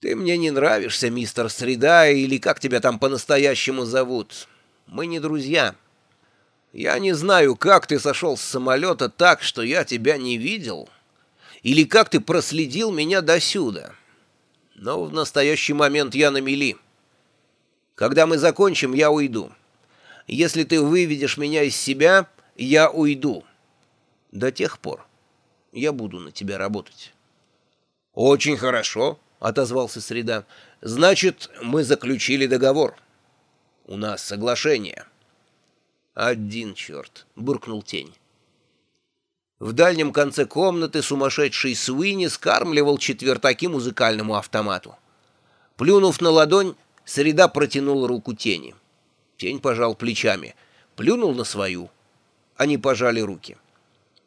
«Ты мне не нравишься, мистер Среда, или как тебя там по-настоящему зовут. Мы не друзья. Я не знаю, как ты сошел с самолета так, что я тебя не видел, или как ты проследил меня досюда. Но в настоящий момент я на мели. Когда мы закончим, я уйду. Если ты выведешь меня из себя, я уйду. До тех пор я буду на тебя работать». «Очень хорошо», — отозвался Среда. «Значит, мы заключили договор. У нас соглашение». «Один черт», — буркнул тень. В дальнем конце комнаты сумасшедший Суини скармливал четвертаки музыкальному автомату. Плюнув на ладонь, Среда протянул руку тени. Тень пожал плечами, плюнул на свою. Они пожали руки.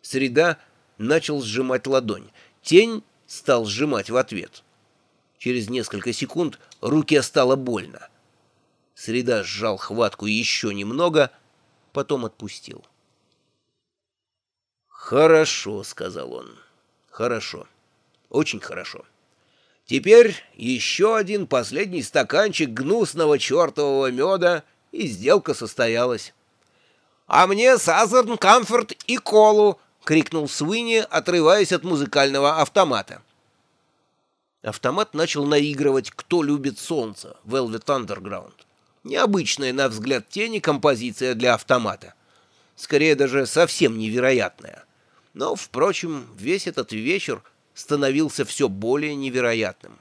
Среда начал сжимать ладонь. Тень стал сжимать в ответ. Через несколько секунд руке стало больно. Среда сжал хватку еще немного, потом отпустил. «Хорошо», — сказал он. «Хорошо. Очень хорошо. Теперь еще один последний стаканчик гнусного чертового меда, и сделка состоялась». «А мне Сазерн, Камфорт и Колу!» — крикнул Суини, отрываясь от музыкального автомата. Автомат начал наигрывать «Кто любит солнце» Velvet Underground. Необычная, на взгляд тени, композиция для автомата. Скорее даже совсем невероятная. Но, впрочем, весь этот вечер становился все более невероятным.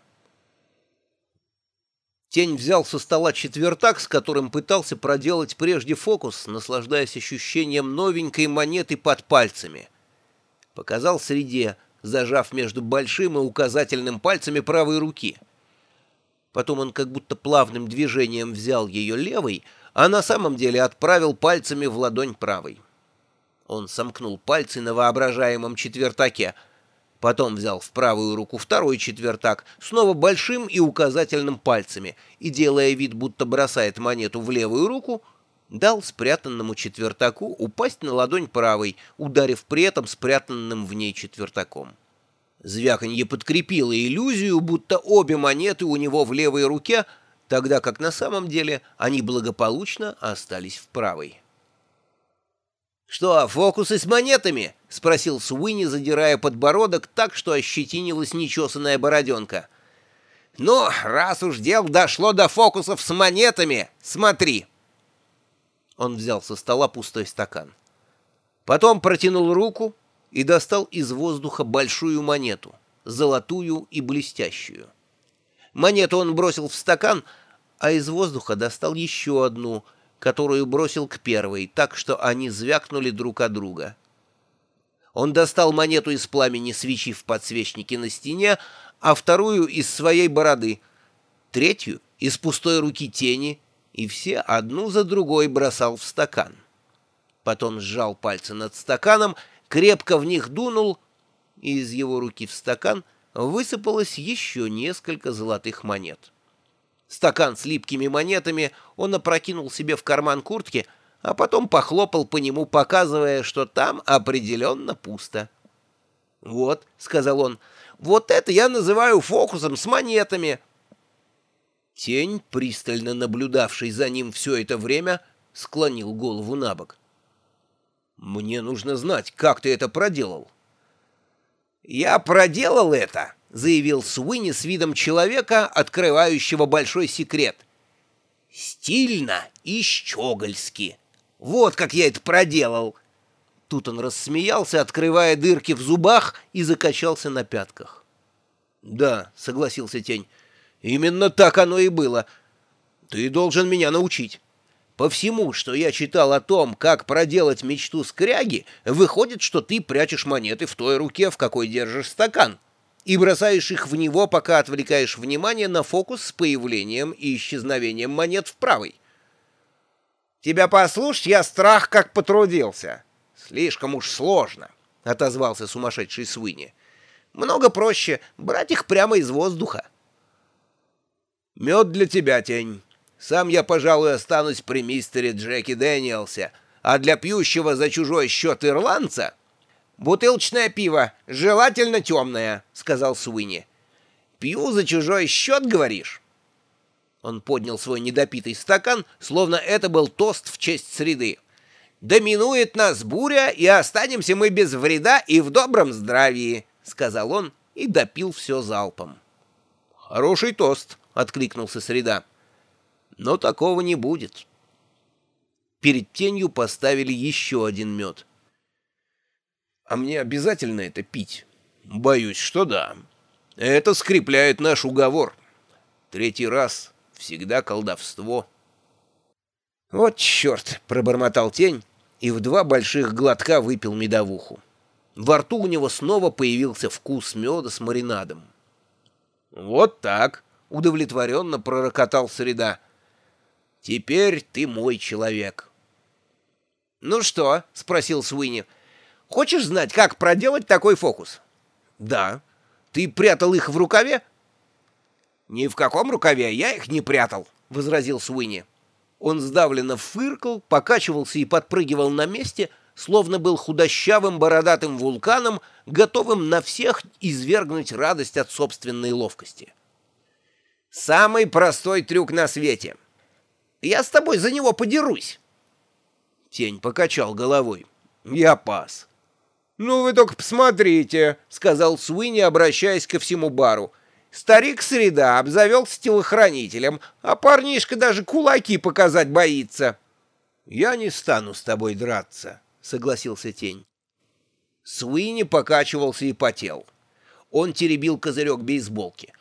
Тень взял со стола четвертак, с которым пытался проделать прежде фокус, наслаждаясь ощущением новенькой монеты под пальцами. Показал среде — зажав между большим и указательным пальцами правой руки. Потом он как будто плавным движением взял ее левой, а на самом деле отправил пальцами в ладонь правой. Он сомкнул пальцы на воображаемом четвертаке, потом взял в правую руку второй четвертак, снова большим и указательным пальцами, и, делая вид, будто бросает монету в левую руку, дал спрятанному четвертаку упасть на ладонь правой, ударив при этом спрятанным в ней четвертаком. Звяканье подкрепило иллюзию, будто обе монеты у него в левой руке, тогда как на самом деле они благополучно остались в правой. «Что, фокусы с монетами?» — спросил Суини, задирая подбородок так, что ощетинилась нечесанная бороденка. «Ну, раз уж дело дошло до фокусов с монетами, смотри!» Он взял со стола пустой стакан. Потом протянул руку и достал из воздуха большую монету, золотую и блестящую. Монету он бросил в стакан, а из воздуха достал еще одну, которую бросил к первой, так что они звякнули друг от друга. Он достал монету из пламени свечи в подсвечнике на стене, а вторую из своей бороды, третью — из пустой руки тени — и все одну за другой бросал в стакан. Потом сжал пальцы над стаканом, крепко в них дунул, и из его руки в стакан высыпалось еще несколько золотых монет. Стакан с липкими монетами он опрокинул себе в карман куртки, а потом похлопал по нему, показывая, что там определенно пусто. «Вот», — сказал он, — «вот это я называю фокусом с монетами». Тень, пристально наблюдавший за ним все это время, склонил голову на бок. «Мне нужно знать, как ты это проделал». «Я проделал это», — заявил Суини с видом человека, открывающего большой секрет. «Стильно и щегольски. Вот как я это проделал». Тут он рассмеялся, открывая дырки в зубах, и закачался на пятках. «Да», — согласился Тень, — Именно так оно и было. Ты должен меня научить. По всему, что я читал о том, как проделать мечту скряги, выходит, что ты прячешь монеты в той руке, в какой держишь стакан, и бросаешь их в него, пока отвлекаешь внимание на фокус с появлением и исчезновением монет в правой. «Тебя послушать, я страх как потрудился. Слишком уж сложно», — отозвался сумасшедший Суини. «Много проще брать их прямо из воздуха». Мед для тебя, тень. Сам я, пожалуй, останусь при мистере Джеки Дэниелсе, а для пьющего за чужой счет ирландца... «Бутылочное пиво, желательно темное», — сказал Суини. Пью за чужой счет, говоришь?» Он поднял свой недопитый стакан, словно это был тост в честь среды. «Доминует нас буря, и останемся мы без вреда и в добром здравии», — сказал он и допил все залпом. «Хороший тост», — откликнулся среда. «Но такого не будет». Перед тенью поставили еще один мед. «А мне обязательно это пить?» «Боюсь, что да. Это скрепляет наш уговор. Третий раз всегда колдовство». «Вот черт!» — пробормотал тень и в два больших глотка выпил медовуху. Во рту у него снова появился вкус меда с маринадом. «Вот так!» — удовлетворенно пророкотал Среда. «Теперь ты мой человек». «Ну что?» — спросил Суини. «Хочешь знать, как проделать такой фокус?» «Да». «Ты прятал их в рукаве?» «Ни в каком рукаве я их не прятал», — возразил Суини. Он сдавленно фыркал, покачивался и подпрыгивал на месте, словно был худощавым бородатым вулканом, готовым на всех извергнуть радость от собственной ловкости. «Самый простой трюк на свете. Я с тобой за него подерусь». Тень покачал головой. «Я пас». «Ну вы только посмотрите», — сказал Суини, обращаясь ко всему бару. Старик Среда обзавелся телохранителем, а парнишка даже кулаки показать боится. — Я не стану с тобой драться, — согласился тень. Суини покачивался и потел. Он теребил козырек бейсболки.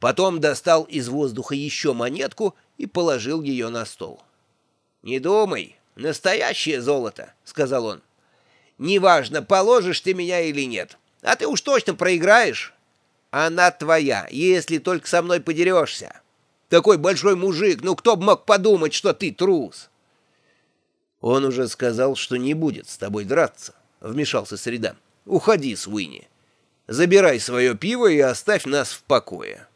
Потом достал из воздуха еще монетку и положил ее на стол. — Не думай, настоящее золото, — сказал он. — Неважно, положишь ты меня или нет, а ты уж точно проиграешь. Она твоя, если только со мной подерешься. Такой большой мужик, ну кто бы мог подумать, что ты трус?» «Он уже сказал, что не будет с тобой драться», — вмешался Среда. «Уходи, Суини. Забирай свое пиво и оставь нас в покое».